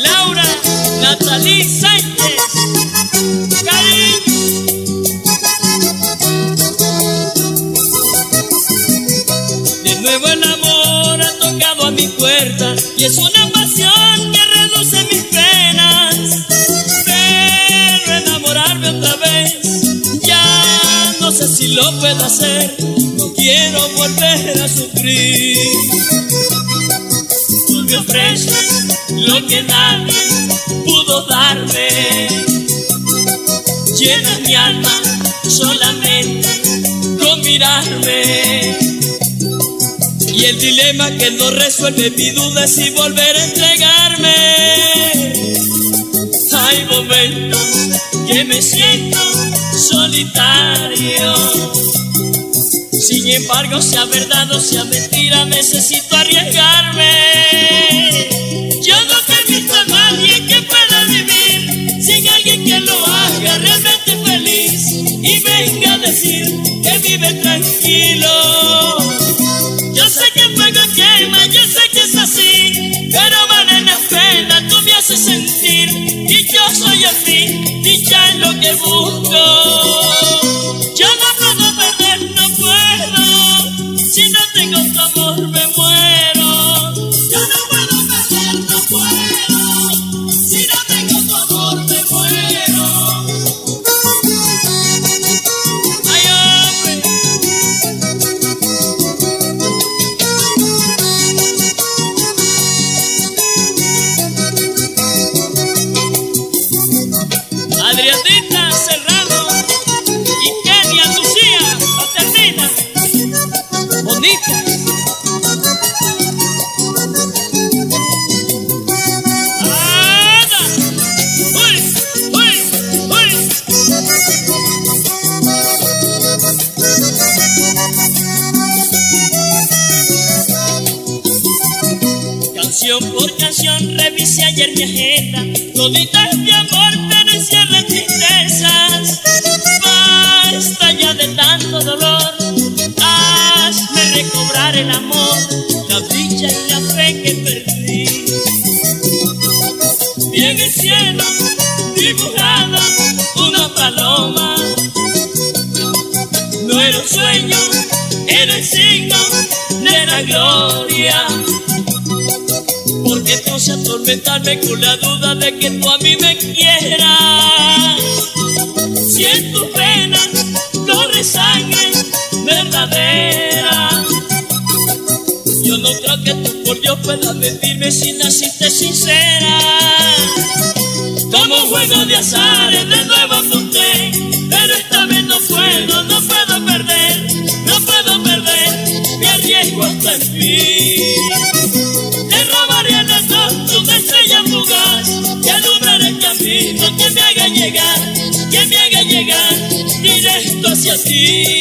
Laura Natalie Sánchez, cariño. De nuevo el amor ha tocado a mi puerta y es una lo puedo hacer, no quiero volver a sufrir. Tú me ofreces lo que nadie pudo darme. Llena mi alma solamente con mirarme. Y el dilema que no resuelve mi duda es si volver a entregarme. Hay momentos que me siento solitario. Sin embargo, sea verdad o sea mentira, necesito arriesgarme. Yo no permito a nadie que pueda vivir sin alguien que lo haga realmente feliz y venga a decir que vive tranquilo. Canción por canción revisé ayer mi agenda, toditas el amor, la dicha y la fe que perdí. Vi en el cielo dibujada una paloma, no era un sueño, era el signo de la gloria. Porque entonces atormentarme con la duda de que tú a mí me quieras. Si en tus venas corre sangre verdadera. Que tú por Dios puedas mentirme si naciste sincera. Como juego de azares de nuevo apunté, pero esta vez no puedo, no puedo perder, no puedo perder, me arriesgo hasta el fin. Te robaré en la noche una estrella fugaz que alumbrará el camino que me haga llegar, que me haga llegar directo hacia ti.